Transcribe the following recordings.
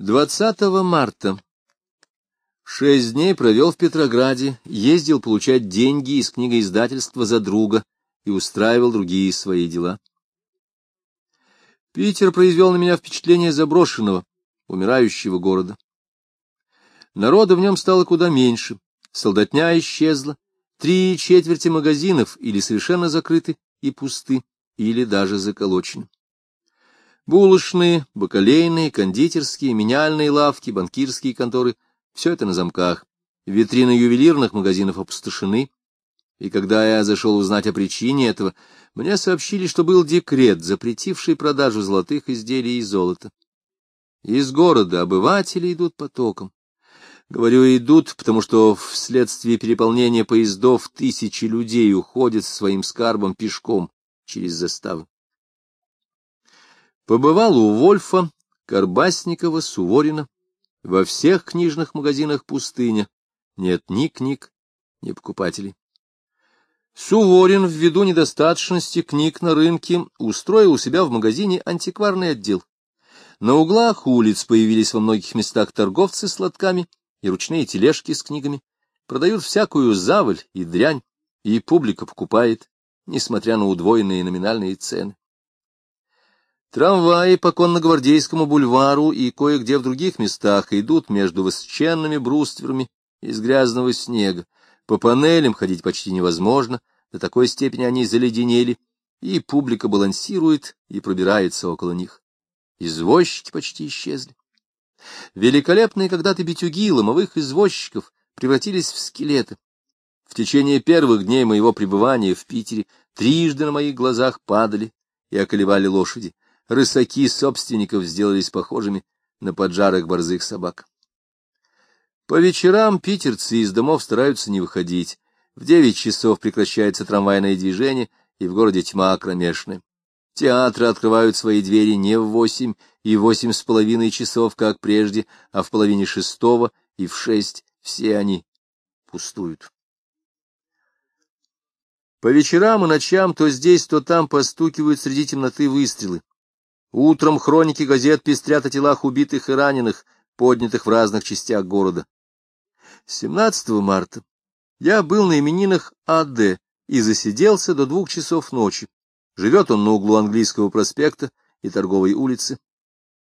20 марта. Шесть дней провел в Петрограде, ездил получать деньги из книгоиздательства за друга и устраивал другие свои дела. Питер произвел на меня впечатление заброшенного, умирающего города. Народа в нем стало куда меньше, солдатня исчезла, три четверти магазинов или совершенно закрыты и пусты, или даже заколочены. Булочные, бакалейные, кондитерские, меняльные лавки, банкирские конторы — все это на замках. Витрины ювелирных магазинов опустошены. И когда я зашел узнать о причине этого, мне сообщили, что был декрет, запретивший продажу золотых изделий и золота. Из города обыватели идут потоком. Говорю, идут, потому что вследствие переполнения поездов тысячи людей уходят со своим скарбом пешком через заставы. Побывал у Вольфа, Карбасникова, Суворина. Во всех книжных магазинах пустыня. Нет ни книг, ни покупателей. Суворин, ввиду недостаточности книг на рынке, устроил у себя в магазине антикварный отдел. На углах улиц появились во многих местах торговцы с лотками и ручные тележки с книгами. Продают всякую заваль и дрянь, и публика покупает, несмотря на удвоенные номинальные цены. Трамваи по конногвардейскому бульвару и кое-где в других местах идут между высоченными брустверами из грязного снега. По панелям ходить почти невозможно, до такой степени они заледенели, и публика балансирует и пробирается около них. Извозчики почти исчезли. Великолепные когда-то битюги ломовых извозчиков превратились в скелеты. В течение первых дней моего пребывания в Питере трижды на моих глазах падали и околевали лошади рысаки собственников сделались похожими на поджарых борзых собак. По вечерам питерцы из домов стараются не выходить. В девять часов прекращается трамвайное движение, и в городе тьма кромешная. Театры открывают свои двери не в восемь и восемь с половиной часов, как прежде, а в половине шестого и в шесть. Все они пустуют. По вечерам и ночам то здесь, то там постукивают среди темноты выстрелы. Утром хроники газет пестрят о телах убитых и раненых, поднятых в разных частях города. 17 марта я был на именинах А.Д. и засиделся до двух часов ночи. Живет он на углу английского проспекта и торговой улицы,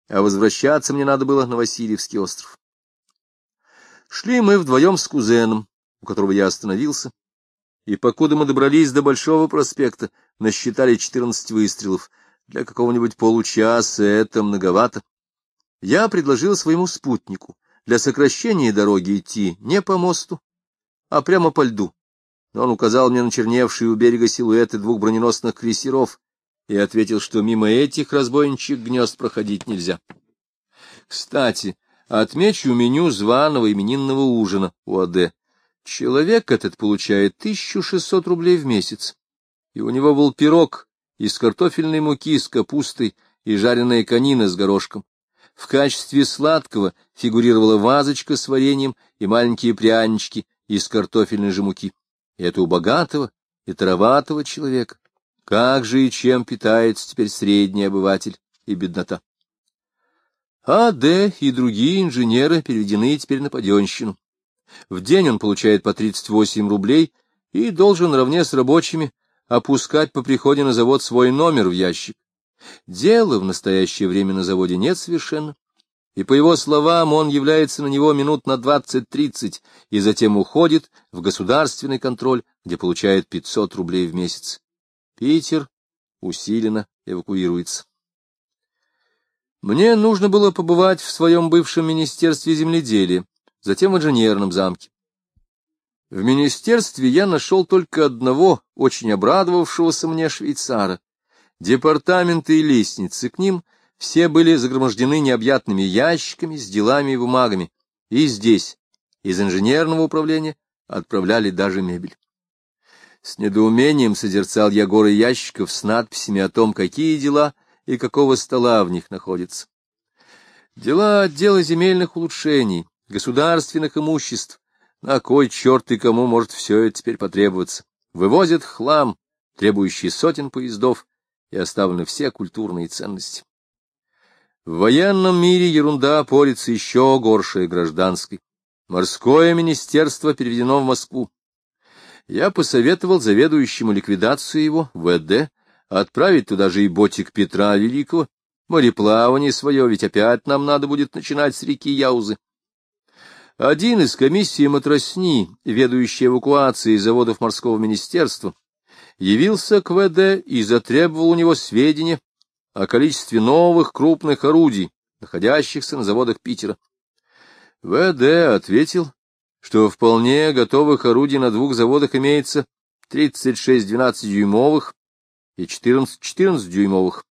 а возвращаться мне надо было на Васильевский остров. Шли мы вдвоем с кузеном, у которого я остановился, и покуда мы добрались до Большого проспекта, насчитали четырнадцать выстрелов — для какого-нибудь получаса это многовато. Я предложил своему спутнику для сокращения дороги идти не по мосту, а прямо по льду. Но он указал мне на черневшие у берега силуэты двух броненосных крейсеров и ответил, что мимо этих разбойничьих гнезд проходить нельзя. Кстати, отмечу меню званого именинного ужина у АД. Человек этот получает 1600 рублей в месяц, и у него был пирог из картофельной муки с капустой и жареная конина с горошком. В качестве сладкого фигурировала вазочка с вареньем и маленькие прянички из картофельной же муки. И это у богатого и тароватого человека. Как же и чем питается теперь средний обыватель и беднота? А. Д. и другие инженеры переведены теперь на паденщину. В день он получает по 38 рублей и должен наравне с рабочими опускать по приходе на завод свой номер в ящик. Дела в настоящее время на заводе нет совершенно, и, по его словам, он является на него минут на двадцать-тридцать и затем уходит в государственный контроль, где получает пятьсот рублей в месяц. Питер усиленно эвакуируется. Мне нужно было побывать в своем бывшем министерстве земледелия, затем в инженерном замке. В министерстве я нашел только одного, очень обрадовавшегося мне швейцара. Департаменты и лестницы к ним все были загромождены необъятными ящиками с делами и бумагами. И здесь, из инженерного управления, отправляли даже мебель. С недоумением созерцал я горы ящиков с надписями о том, какие дела и какого стола в них находятся. Дела отдела земельных улучшений, государственных имуществ, на кой черт и кому может все это теперь потребоваться? Вывозят хлам, требующий сотен поездов, и оставлены все культурные ценности. В военном мире ерунда порится еще горшая гражданской. Морское министерство переведено в Москву. Я посоветовал заведующему ликвидацию его, ВД, отправить туда же и ботик Петра Великого. Мореплавание свое, ведь опять нам надо будет начинать с реки Яузы. Один из комиссии матросни, ведущий эвакуацией заводов морского министерства, явился к ВД и затребовал у него сведения о количестве новых крупных орудий, находящихся на заводах Питера. ВД ответил, что вполне готовых орудий на двух заводах имеется 36 12-дюймовых и 14 14-дюймовых.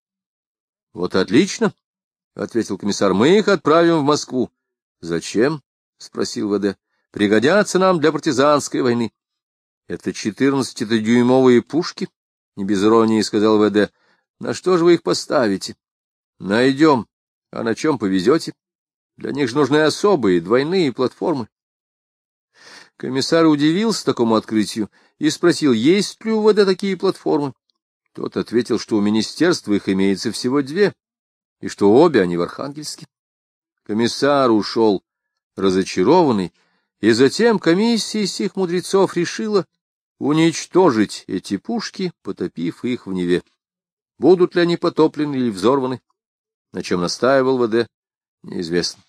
— Вот отлично, — ответил комиссар, — мы их отправим в Москву. — Зачем? — спросил ВД. — Пригодятся нам для партизанской войны. — Это 14-дюймовые пушки? — не без иронии сказал ВД. — На что же вы их поставите? — Найдем. А на чем повезете? Для них же нужны особые двойные платформы. Комиссар удивился такому открытию и спросил, есть ли у ВД такие платформы. Тот ответил, что у министерства их имеется всего две, и что обе они в Архангельске. Комиссар ушел разочарованный, и затем комиссия сих мудрецов решила уничтожить эти пушки, потопив их в Неве. Будут ли они потоплены или взорваны, на чем настаивал ВД, неизвестно.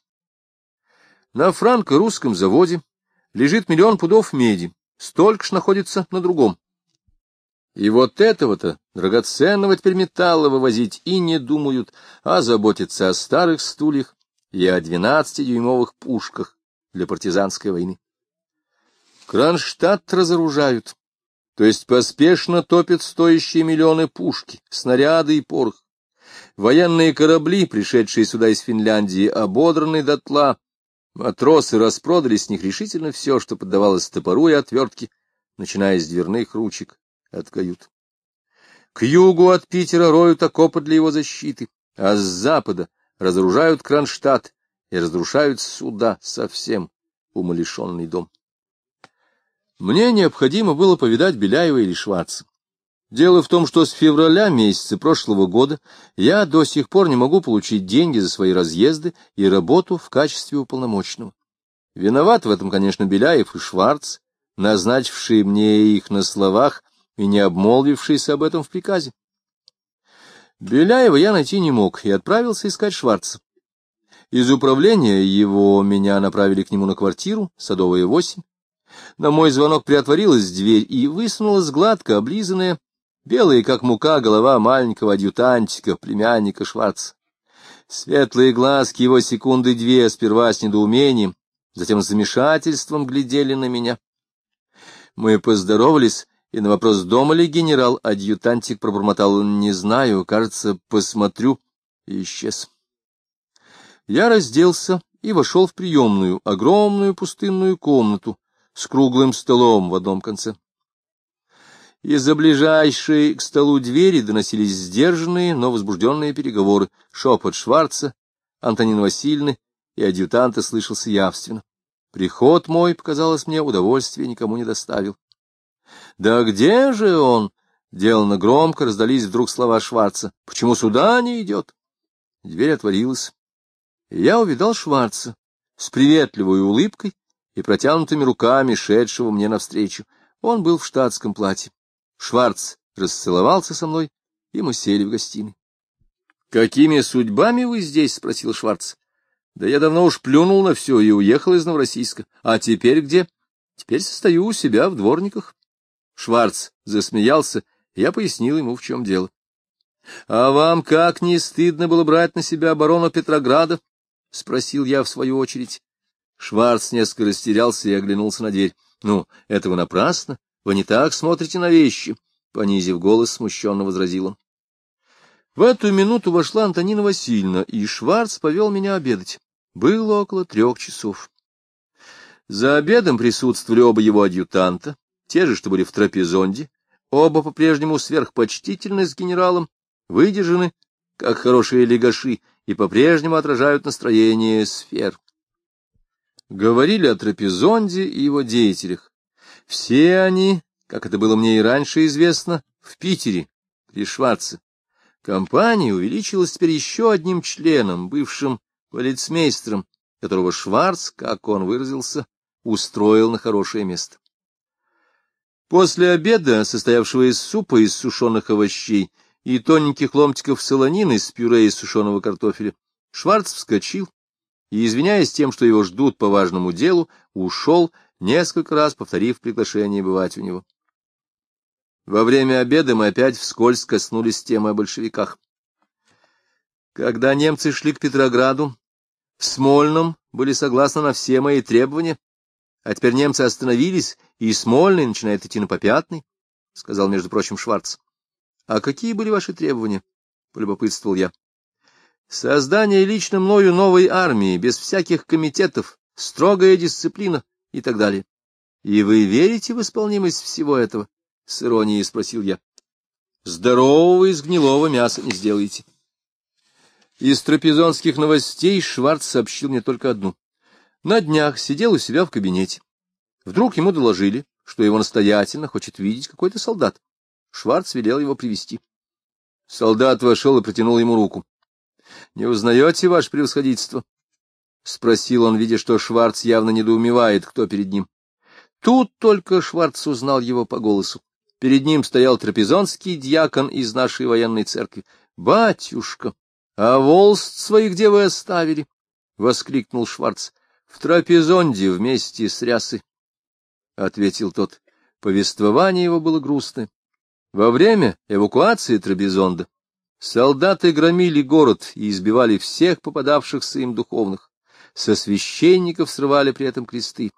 На франко-русском заводе лежит миллион пудов меди, столько ж находится на другом. И вот этого-то драгоценного теперь металла вывозить и не думают, а заботятся о старых стульях и о двенадцатидюймовых пушках для партизанской войны. Кронштадт разоружают, то есть поспешно топят стоящие миллионы пушки, снаряды и порох. Военные корабли, пришедшие сюда из Финляндии, ободраны дотла, матросы распродали с них решительно все, что поддавалось топору и отвертке, начиная с дверных ручек от кают. К югу от Питера роют окопы для его защиты, а с запада разоружают Кронштадт и разрушают суда совсем умалишенный дом. Мне необходимо было повидать Беляева или Шварца. Дело в том, что с февраля месяца прошлого года я до сих пор не могу получить деньги за свои разъезды и работу в качестве уполномоченного. Виноват в этом, конечно, Беляев и Шварц, назначившие мне их на словах и не обмолвившиеся об этом в приказе. Беляева я найти не мог и отправился искать Шварца. Из управления его меня направили к нему на квартиру, Садовая 8. На мой звонок приотворилась дверь и высунулась гладко облизанная, белая, как мука, голова маленького адъютантика, племянника Шварца. Светлые глазки его секунды две сперва с недоумением, затем с замешательством глядели на меня. Мы поздоровались, и на вопрос, дома ли генерал, адъютантик пробормотал, не знаю, кажется, посмотрю, и исчез. Я разделся и вошел в приемную, огромную пустынную комнату с круглым столом в одном конце. Из-за ближайшей к столу двери доносились сдержанные, но возбужденные переговоры, шепот Шварца, Антонина Васильевны и адъютанта слышался явственно. Приход мой, показалось мне, удовольствия никому не доставил. «Да где же он?» — делано громко, раздались вдруг слова Шварца. «Почему сюда не идет?» Дверь отворилась. Я увидал Шварца с приветливой улыбкой и протянутыми руками, шедшего мне навстречу. Он был в штатском платье. Шварц расцеловался со мной, и мы сели в гостиной. — Какими судьбами вы здесь? — спросил Шварц. — Да я давно уж плюнул на все и уехал из Новороссийска. А теперь где? Теперь состою у себя в дворниках. Шварц засмеялся, я пояснил ему, в чем дело. — А вам как не стыдно было брать на себя оборону Петрограда? — спросил я в свою очередь. Шварц несколько растерялся и оглянулся на дверь. — Ну, этого напрасно. Вы не так смотрите на вещи, — понизив голос, смущенно возразил он. В эту минуту вошла Антонина Васильевна, и Шварц повел меня обедать. Было около трех часов. За обедом присутствовали оба его адъютанта, те же, что были в трапезонде, оба по-прежнему сверхпочтительны с генералом, выдержаны, как хорошие легаши, и по-прежнему отражают настроение сфер. Говорили о трапезонде и его деятелях. Все они, как это было мне и раньше известно, в Питере, при Шварце. Компания увеличилась теперь еще одним членом, бывшим полицмейстером, которого Шварц, как он выразился, устроил на хорошее место. После обеда, состоявшего из супа из сушеных овощей и тоненьких ломтиков солонины с пюре из сушеного картофеля, Шварц вскочил и, извиняясь тем, что его ждут по важному делу, ушел, несколько раз повторив приглашение бывать у него. Во время обеда мы опять вскользь коснулись темы о большевиках. Когда немцы шли к Петрограду, в Смольном были согласны на все мои требования, а теперь немцы остановились, и Смольный начинает идти на попятный, — сказал, между прочим, Шварц. — А какие были ваши требования? — полюбопытствовал я. — Создание лично мною новой армии, без всяких комитетов, строгая дисциплина и так далее. И вы верите в исполнимость всего этого? — с иронией спросил я. — Здорового из гнилого мяса не сделаете. Из трапезонских новостей Шварц сообщил мне только одну. На днях сидел у себя в кабинете. Вдруг ему доложили, что его настоятельно хочет видеть какой-то солдат. Шварц велел его привести. Солдат вошел и протянул ему руку. — Не узнаете, ваше превосходительство? — спросил он, видя, что Шварц явно недоумевает, кто перед ним. Тут только Шварц узнал его по голосу. Перед ним стоял трапезонский дьякон из нашей военной церкви. — Батюшка, а волст своих где вы оставили? — воскликнул Шварц. — В трапезонде вместе с рясой, — ответил тот. Повествование его было грустное. Во время эвакуации Трапезонда солдаты громили город и избивали всех попадавшихся им духовных. Со священников срывали при этом кресты.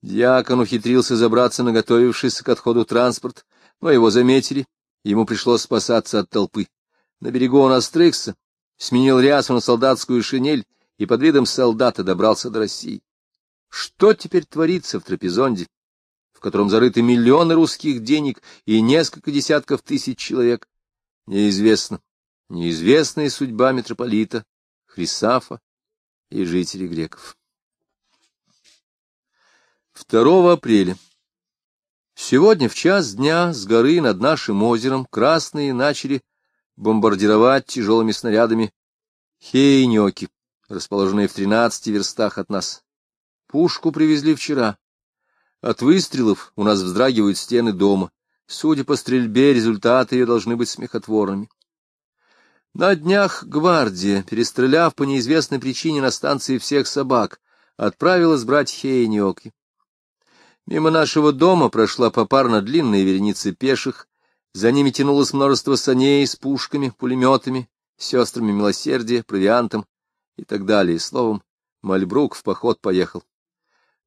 Дьякон ухитрился забраться на готовившийся к отходу транспорт, но его заметили, ему пришлось спасаться от толпы. На берегу он остригся, сменил рясу на солдатскую шинель и под видом солдата добрался до России. Что теперь творится в Трапезонде, в котором зарыты миллионы русских денег и несколько десятков тысяч человек? Неизвестно. Неизвестная судьба митрополита Хрисафа и жителей греков. 2 апреля. Сегодня в час дня с горы над нашим озером красные начали бомбардировать тяжелыми снарядами Хейнёки, расположенные в 13 верстах от нас. Пушку привезли вчера. От выстрелов у нас вздрагивают стены дома. Судя по стрельбе, результаты ее должны быть смехотворными. На днях гвардия, перестреляв по неизвестной причине на станции всех собак, отправилась брать Хейнёки. Мимо нашего дома прошла попарно длинная вереница пеших, за ними тянулось множество саней с пушками, пулеметами, сестрами милосердия, провиантом и так далее. Словом, Мальбрук в поход поехал.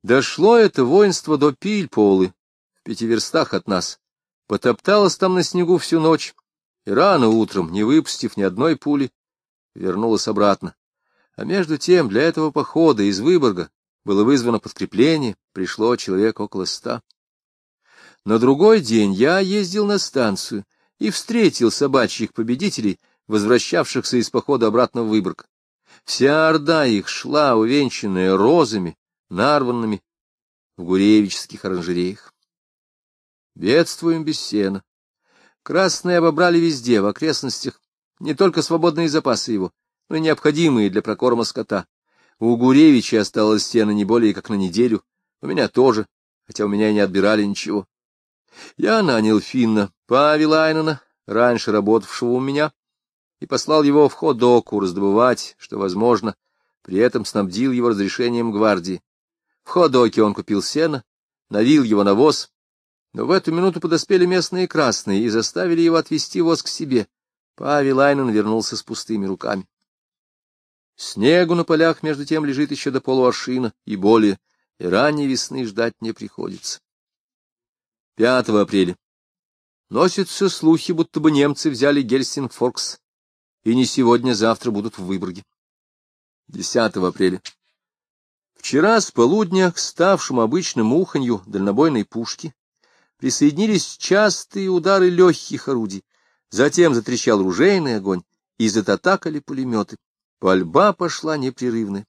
Дошло это воинство до Пильполы, в пяти верстах от нас. Потопталось там на снегу всю ночь, и рано утром, не выпустив ни одной пули, вернулось обратно. А между тем для этого похода из Выборга было вызвано подкрепление, пришло человек около ста. На другой день я ездил на станцию и встретил собачьих победителей, возвращавшихся из похода обратно в Выборг. Вся орда их шла, увенчанная розами, нарванными в гуревических оранжереях. Бедствуем без сена. Красные обобрали везде, в окрестностях, не только свободные запасы его, но и необходимые для прокорма скота. У Гуревича осталось сена не более как на неделю, у меня тоже, хотя у меня и не отбирали ничего. Я нанял Финна Павелайнена, раньше работавшего у меня, и послал его в Ходоку раздобывать, что возможно, при этом снабдил его разрешением гвардии. В Ходоке он купил сено, навил его на воз, но в эту минуту подоспели местные красные и заставили его отвезти воз к себе. Павел Айнен вернулся с пустыми руками. Снегу на полях между тем лежит еще до полуаршина и более, и ранней весны ждать не приходится. 5 апреля. Носятся слухи, будто бы немцы взяли Гельсингфоркс, и не сегодня-завтра будут в Выборге. 10 апреля. Вчера с полудня к ставшему обычным уханью дальнобойной пушки присоединились частые удары легких орудий, затем затрещал ружейный огонь, и зататакали пулеметы. Пальба пошла непрерывная.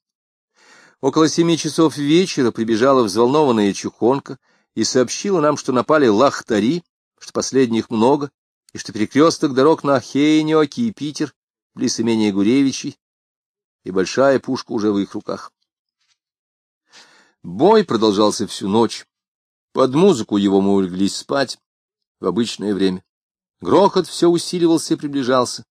Около семи часов вечера прибежала взволнованная чухонка и сообщила нам, что напали лахтари, что последних много, и что перекресток дорог на Хейнёке и Питер, близ имения Гуревичей, и большая пушка уже в их руках. Бой продолжался всю ночь. Под музыку его мы улеглись спать в обычное время. Грохот все усиливался и приближался.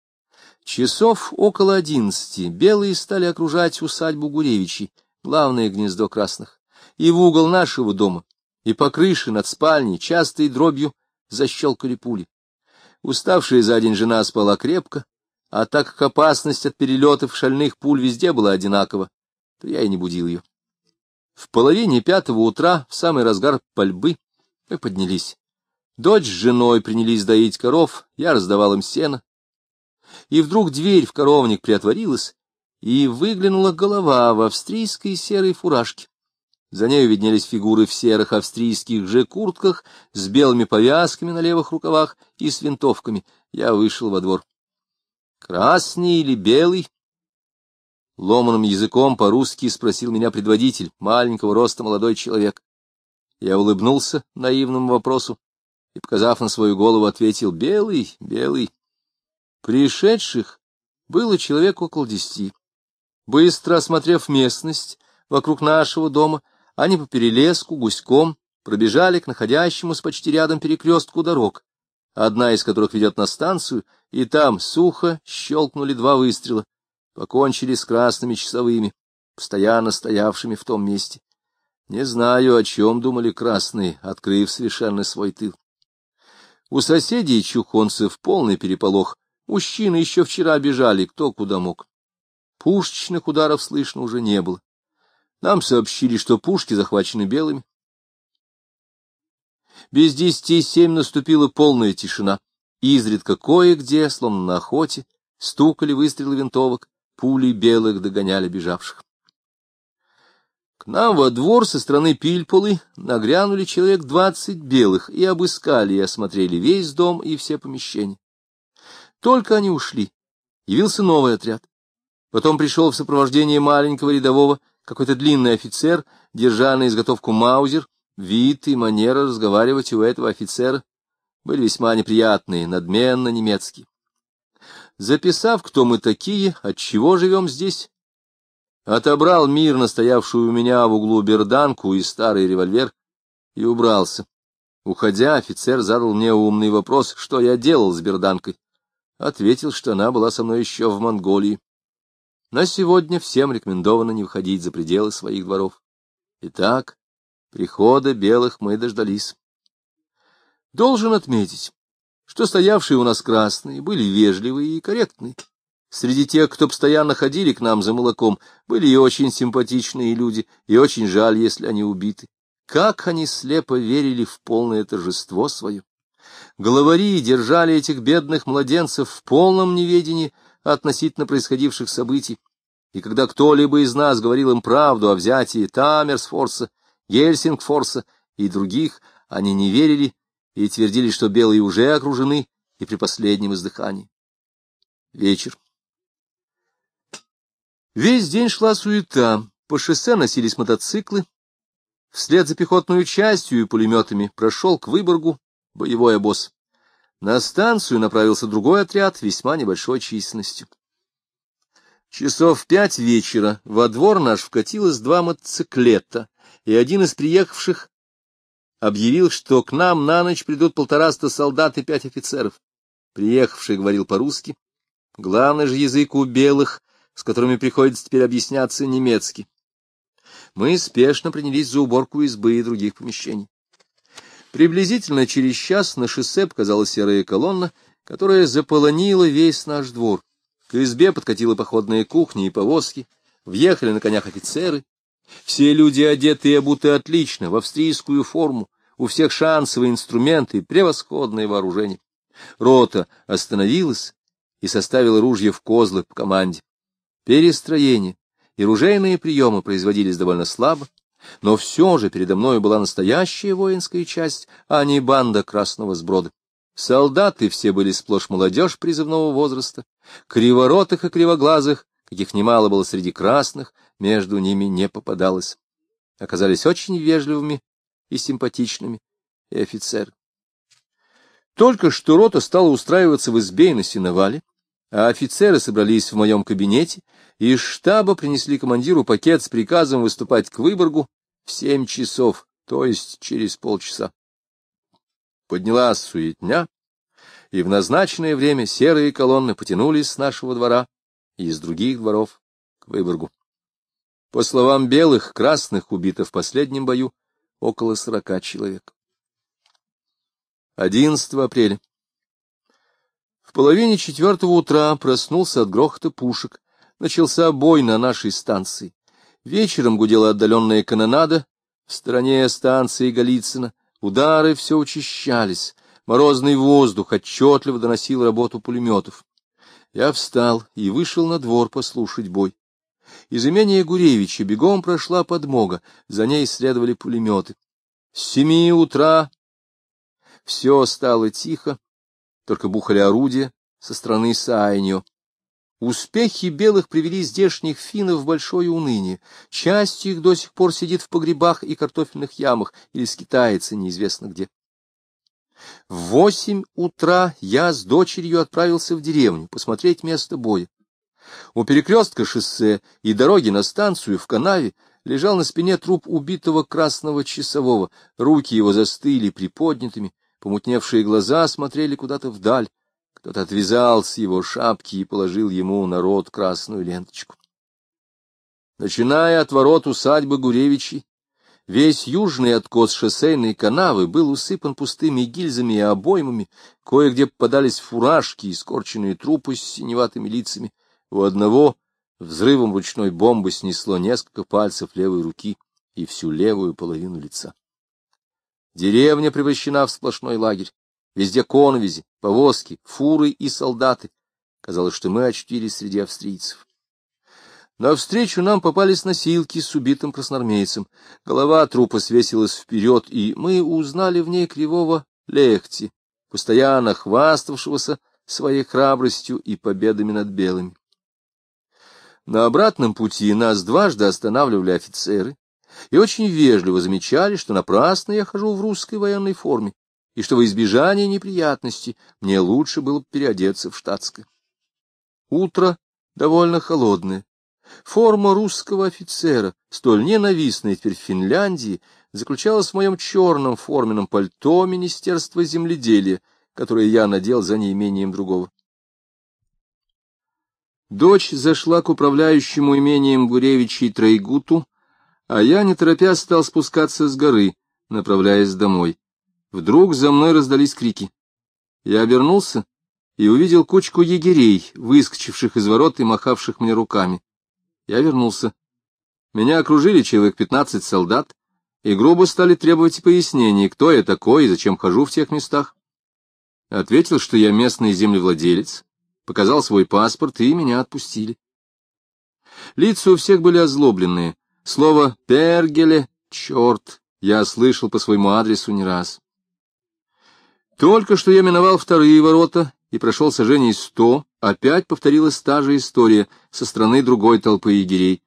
Часов около одиннадцати белые стали окружать усадьбу Гуревичей, главное гнездо красных, и в угол нашего дома, и по крыше над спальней частой дробью защелкали пули. Уставшая за день жена спала крепко, а так как опасность от перелетов шальных пуль везде была одинакова, то я и не будил ее. В половине пятого утра, в самый разгар пальбы, мы поднялись. Дочь с женой принялись доить коров, я раздавал им сено. И вдруг дверь в коровник приотворилась, и выглянула голова в австрийской серой фуражке. За нею виднелись фигуры в серых австрийских же куртках с белыми повязками на левых рукавах и с винтовками. Я вышел во двор. «Красный или белый?» Ломаным языком по-русски спросил меня предводитель, маленького роста молодой человек. Я улыбнулся наивному вопросу и, показав на свою голову, ответил «Белый, белый». Пришедших было человек около десяти. Быстро осмотрев местность вокруг нашего дома, они по перелеску гуськом пробежали к находящемуся почти рядом перекрестку дорог, одна из которых ведет на станцию, и там сухо щелкнули два выстрела покончили с красными часовыми, постоянно стоявшими в том месте. Не знаю, о чем думали красные, открыв совершенно свой тыл. У соседей чухонцев полный переполох. Мужчины еще вчера бежали, кто куда мог. Пушечных ударов слышно уже не было. Нам сообщили, что пушки захвачены белыми. Без десяти семь наступила полная тишина. Изредка кое-где, словно на охоте, стукали выстрелы винтовок, пули белых догоняли бежавших. К нам во двор со стороны Пильполы нагрянули человек двадцать белых и обыскали и осмотрели весь дом и все помещения. Только они ушли, явился новый отряд. Потом пришел в сопровождении маленького рядового какой-то длинный офицер, держа на изготовку маузер, вид и манера разговаривать у этого офицера были весьма неприятные, надменно немецкие записав, кто мы такие, от чего живем здесь, отобрал мирно стоявшую у меня в углу берданку и старый револьвер и убрался. Уходя, офицер задал мне умный вопрос, что я делал с берданкой. Ответил, что она была со мной еще в Монголии. На сегодня всем рекомендовано не выходить за пределы своих дворов. Итак, прихода белых мы дождались. Должен отметить, что стоявшие у нас красные были вежливые и корректные. Среди тех, кто постоянно ходили к нам за молоком, были и очень симпатичные люди, и очень жаль, если они убиты. Как они слепо верили в полное торжество свое! Главари держали этих бедных младенцев в полном неведении относительно происходивших событий, и когда кто-либо из нас говорил им правду о взятии Тамерсфорса, Гельсингфорса и других, они не верили и твердили, что белые уже окружены и при последнем издыхании. Вечер. Весь день шла суета, по шоссе носились мотоциклы. Вслед за пехотной частью и пулеметами прошел к Выборгу боевой обоз. На станцию направился другой отряд весьма небольшой численностью. Часов пять вечера во двор наш вкатилось два мотоциклета, и один из приехавших объявил, что к нам на ночь придут полтораста солдат и пять офицеров. Приехавший говорил по-русски. Главный же язык у белых, с которыми приходится теперь объясняться немецкий. Мы спешно принялись за уборку избы и других помещений. Приблизительно через час на шоссе показалась серая колонна, которая заполонила весь наш двор. К избе подкатила походная кухня и повозки, въехали на конях офицеры, все люди одеты и обуты отлично, в австрийскую форму, у всех шансовые инструменты и превосходное вооружение. Рота остановилась и составила ружье в козлы по команде. Перестроение и ружейные приемы производились довольно слабо, но все же передо мной была настоящая воинская часть, а не банда красного сброда. Солдаты все были сплошь молодежь призывного возраста, криворотых и кривоглазых, каких немало было среди красных, между ними не попадалось. Оказались очень вежливыми и симпатичными, и офицеры. Только что рота стала устраиваться в избе на сеновале, а офицеры собрались в моем кабинете, и из штаба принесли командиру пакет с приказом выступать к Выборгу в семь часов, то есть через полчаса. Поднялась суетня, и в назначенное время серые колонны потянулись с нашего двора и из других дворов к Выборгу. По словам белых, красных убито в последнем бою около сорока человек. 11 апреля. В половине четвертого утра проснулся от грохота пушек. Начался бой на нашей станции. Вечером гудела отдаленная канонада. В стороне станции Голицына удары все учащались. Морозный воздух отчетливо доносил работу пулеметов. Я встал и вышел на двор послушать бой. Из имения Гуревича бегом прошла подмога, за ней следовали пулеметы. С семи утра все стало тихо, только бухали орудия со стороны Саиньо. Успехи белых привели здешних финнов в большое уныние. Часть их до сих пор сидит в погребах и картофельных ямах или скитается неизвестно где. В восемь утра я с дочерью отправился в деревню посмотреть место боя. У перекрестка шоссе и дороги на станцию в канаве лежал на спине труп убитого красного часового, руки его застыли приподнятыми, Помутневшие глаза смотрели куда-то вдаль. Кто-то отвязал с его шапки и положил ему на рот красную ленточку. Начиная от ворот усадьбы Гуревичей, весь южный откос шоссейной канавы был усыпан пустыми гильзами и обоймами, кое-где попадались фуражки и скорченные трупы с синеватыми лицами. У одного взрывом ручной бомбы снесло несколько пальцев левой руки и всю левую половину лица. Деревня превращена в сплошной лагерь. Везде коновизи, повозки, фуры и солдаты. Казалось, что мы очутились среди австрийцев. Навстречу нам попались носилки с убитым красноармейцем. Голова трупа свесилась вперед, и мы узнали в ней кривого лехти, постоянно хваставшегося своей храбростью и победами над белыми. На обратном пути нас дважды останавливали офицеры, и очень вежливо замечали, что напрасно я хожу в русской военной форме, и что во избежание неприятностей мне лучше было переодеться в штатское. Утро довольно холодное. Форма русского офицера, столь ненавистная теперь в Финляндии, заключалась в моем черном форменном пальто Министерства земледелия, которое я надел за неимением другого. Дочь зашла к управляющему имением Гуревичей Тройгуту, а я, не торопясь, стал спускаться с горы, направляясь домой. Вдруг за мной раздались крики. Я обернулся и увидел кучку егерей, выскочивших из ворот и махавших мне руками. Я вернулся. Меня окружили человек пятнадцать солдат и грубо стали требовать пояснений, кто я такой и зачем хожу в тех местах. Ответил, что я местный землевладелец, показал свой паспорт, и меня отпустили. Лица у всех были озлобленные, Слово «пергеле» — черт, я слышал по своему адресу не раз. Только что я миновал вторые ворота и прошел сожжений сто, опять повторилась та же история со стороны другой толпы егерей.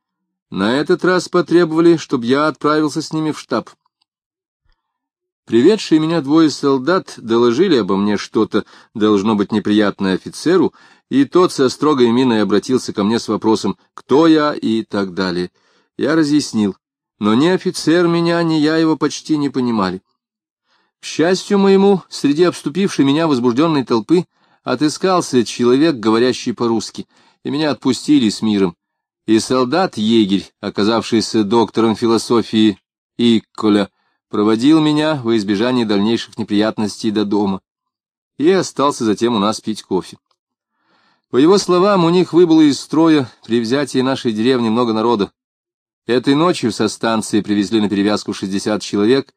На этот раз потребовали, чтобы я отправился с ними в штаб. Приведшие меня двое солдат доложили обо мне что-то, должно быть неприятное офицеру, и тот со строгой миной обратился ко мне с вопросом «Кто я?» и так далее. Я разъяснил, но ни офицер меня, ни я его почти не понимали. К счастью моему, среди обступившей меня возбужденной толпы отыскался человек, говорящий по-русски, и меня отпустили с миром. И солдат-егерь, оказавшийся доктором философии Икколя, проводил меня во избежание дальнейших неприятностей до дома и остался затем у нас пить кофе. По его словам, у них выбыло из строя при взятии нашей деревни много народа, Этой ночью со станции привезли на перевязку 60 человек.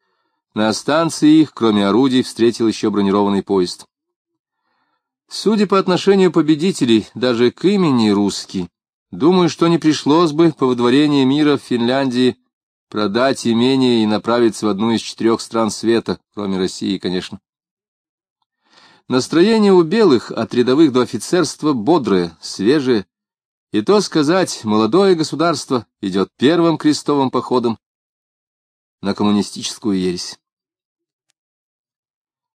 На станции их, кроме орудий, встретил еще бронированный поезд. Судя по отношению победителей, даже к имени русский, думаю, что не пришлось бы по выдворению мира в Финляндии продать имение и направиться в одну из четырех стран света, кроме России, конечно. Настроение у белых от рядовых до офицерства бодрое, свежее, и то сказать, молодое государство идет первым крестовым походом на коммунистическую ересь.